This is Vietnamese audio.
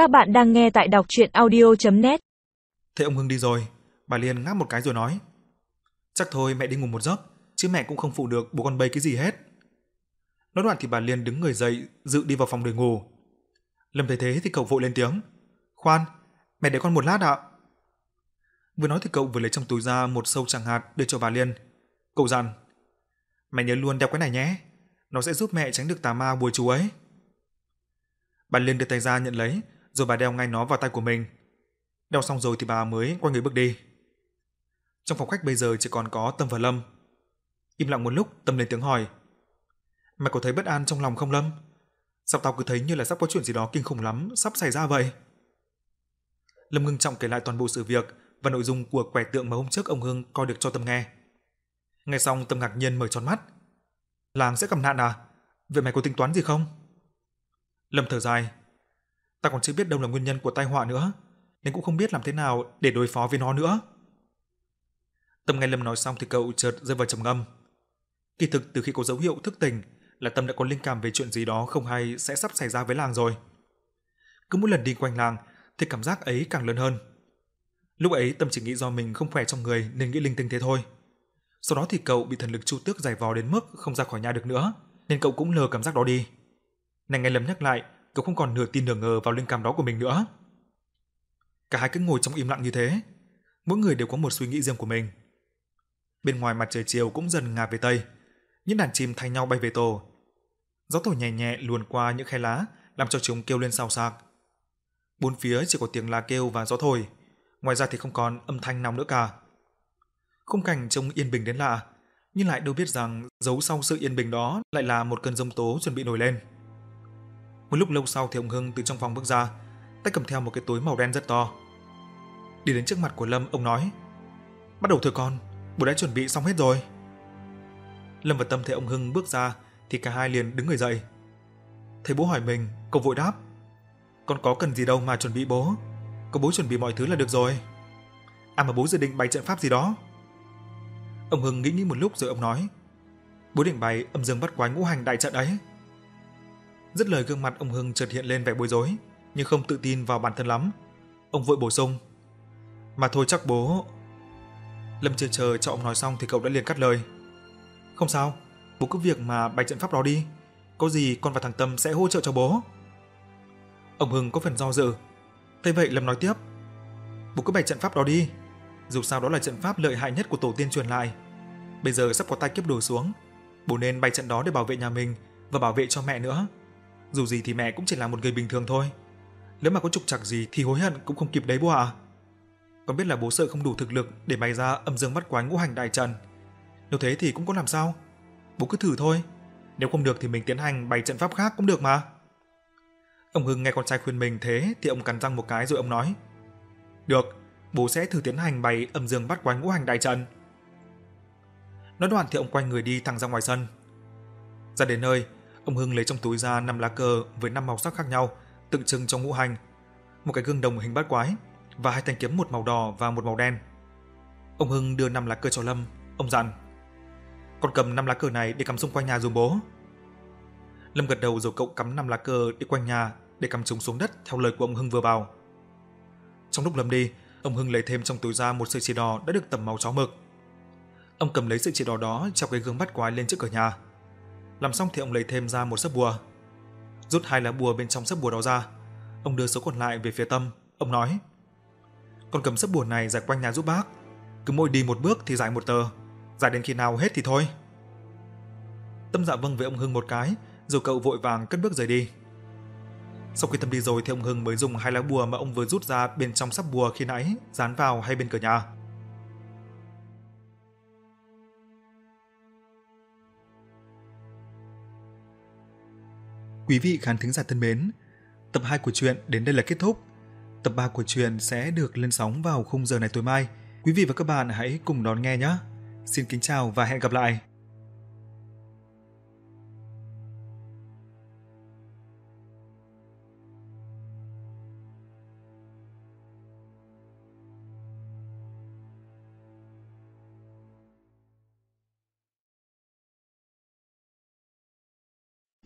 Các bạn đang nghe tại đọc chuyện audio.net Thế ông Hưng đi rồi, bà Liên ngáp một cái rồi nói. Chắc thôi mẹ đi ngủ một giấc, chứ mẹ cũng không phụ được bố con bay cái gì hết. Nói đoạn thì bà Liên đứng người dậy, dự đi vào phòng để ngủ. Lâm thấy thế thì cậu vội lên tiếng. Khoan, mẹ để con một lát ạ. Vừa nói thì cậu vừa lấy trong túi ra một sâu chẳng hạt đưa cho bà Liên. Cậu dặn, mẹ nhớ luôn đeo cái này nhé, nó sẽ giúp mẹ tránh được tà ma bùa chú ấy. Bà Liên đưa tay ra nhận lấy, rồi bà đeo ngay nó vào tay của mình. Đeo xong rồi thì bà mới quay người bước đi. Trong phòng khách bây giờ chỉ còn có Tâm và Lâm. Im lặng một lúc, Tâm lên tiếng hỏi. Mày có thấy bất an trong lòng không Lâm? Sao tao cứ thấy như là sắp có chuyện gì đó kinh khủng lắm, sắp xảy ra vậy? Lâm ngưng trọng kể lại toàn bộ sự việc và nội dung của quẻ tượng mà hôm trước ông Hưng coi được cho Tâm nghe. Nghe xong Tâm ngạc nhiên mở tròn mắt. Làng sẽ gặp nạn à? Vậy mày có tính toán gì không? Lâm thở dài. Ta còn chưa biết đâu là nguyên nhân của tai họa nữa, nên cũng không biết làm thế nào để đối phó với nó nữa. Tâm nghe Lâm nói xong thì cậu chợt rơi vào trầm ngâm. Kỳ thực từ khi có dấu hiệu thức tỉnh là Tâm đã có linh cảm về chuyện gì đó không hay sẽ sắp xảy ra với làng rồi. Cứ mỗi lần đi quanh làng thì cảm giác ấy càng lớn hơn. Lúc ấy Tâm chỉ nghĩ do mình không khỏe trong người nên nghĩ linh tinh thế thôi. Sau đó thì cậu bị thần lực chu tước giải vò đến mức không ra khỏi nhà được nữa, nên cậu cũng lờ cảm giác đó đi. Này nghe Lâm nhắc lại, cậu không còn nửa tin nửa ngờ vào linh cảm đó của mình nữa. Cả hai cứ ngồi trong im lặng như thế, mỗi người đều có một suy nghĩ riêng của mình. Bên ngoài mặt trời chiều cũng dần ngả về tây, những đàn chim thay nhau bay về tổ. Gió thổi nhẹ nhẹ luồn qua những khe lá, làm cho chúng kêu lên xào xạc. Bốn phía chỉ có tiếng lá kêu và gió thổi, ngoài ra thì không còn âm thanh nào nữa cả. Khung cảnh trông yên bình đến lạ, nhưng lại đâu biết rằng giấu sau sự yên bình đó lại là một cơn giông tố chuẩn bị nổi lên. Một lúc lâu sau thì ông Hưng từ trong phòng bước ra, tay cầm theo một cái túi màu đen rất to. Đi đến trước mặt của Lâm, ông nói: "Bắt đầu thôi con, bố đã chuẩn bị xong hết rồi." Lâm và Tâm thấy ông Hưng bước ra thì cả hai liền đứng người dậy. Thấy bố hỏi mình, cậu vội đáp: "Con có cần gì đâu mà chuẩn bị bố, có bố chuẩn bị mọi thứ là được rồi." À mà bố dự định bày trận pháp gì đó. Ông Hưng nghĩ nghĩ một lúc rồi ông nói: "Bố định bày âm dương bắt quái ngũ hành đại trận ấy." Dứt lời gương mặt ông Hưng chợt hiện lên vẻ bối rối, nhưng không tự tin vào bản thân lắm. Ông vội bổ sung: "Mà thôi chắc bố." Lâm chưa chờ cho ông nói xong thì cậu đã liền cắt lời: "Không sao, bố cứ việc mà bày trận pháp đó đi, có gì con và thằng Tâm sẽ hỗ trợ cho bố." Ông Hưng có phần do dự. Thế vậy Lâm nói tiếp: "Bố cứ bày trận pháp đó đi, dù sao đó là trận pháp lợi hại nhất của tổ tiên truyền lại. Bây giờ sắp có tai kiếp đổ xuống, bố nên bày trận đó để bảo vệ nhà mình và bảo vệ cho mẹ nữa." Dù gì thì mẹ cũng chỉ là một người bình thường thôi. Nếu mà có trục trặc gì thì hối hận cũng không kịp đấy bố ạ. À. Con biết là bố sợ không đủ thực lực để bày ra âm dương bắt quái ngũ hành đại trận. Nếu thế thì cũng có làm sao. Bố cứ thử thôi. Nếu không được thì mình tiến hành bày trận pháp khác cũng được mà. Ông Hưng nghe con trai khuyên mình thế thì ông cắn răng một cái rồi ông nói. Được, bố sẽ thử tiến hành bày âm dương bắt quái ngũ hành đại trận. Nói đoạn thì ông quay người đi thẳng ra ngoài sân. Ra đến nơi, Ông Hưng lấy trong túi ra năm lá cờ với năm màu sắc khác nhau, tượng trưng cho ngũ hành, một cái gương đồng hình bát quái và hai thanh kiếm một màu đỏ và một màu đen. Ông Hưng đưa năm lá cờ cho Lâm, ông dặn: "Con cầm năm lá cờ này để cắm xung quanh nhà dùm bố." Lâm gật đầu rồi cậu cắm năm lá cờ đi quanh nhà để cắm chúng xuống đất theo lời của ông Hưng vừa bảo. Trong lúc Lâm đi, ông Hưng lấy thêm trong túi ra một sợi chỉ đỏ đã được tẩm màu chó mực. Ông cầm lấy sợi chỉ đỏ đó treo cái gương bắt quái lên trước cửa nhà. Làm xong thì ông lấy thêm ra một sấp bùa. Rút hai lá bùa bên trong sấp bùa đó ra, ông đưa số còn lại về phía Tâm, ông nói: "Con cầm sấp bùa này giải quanh nhà giúp bác, cứ mỗi đi một bước thì giải một tờ, giải đến khi nào hết thì thôi." Tâm dạ vâng với ông Hưng một cái, rồi cậu vội vàng cất bước rời đi. Sau khi Tâm đi rồi thì ông Hưng mới dùng hai lá bùa mà ông vừa rút ra bên trong sắp bùa khi nãy dán vào hai bên cửa nhà. Quý vị khán thính giả thân mến, tập 2 của truyện đến đây là kết thúc. Tập 3 của truyện sẽ được lên sóng vào khung giờ này tối mai. Quý vị và các bạn hãy cùng đón nghe nhé. Xin kính chào và hẹn gặp lại.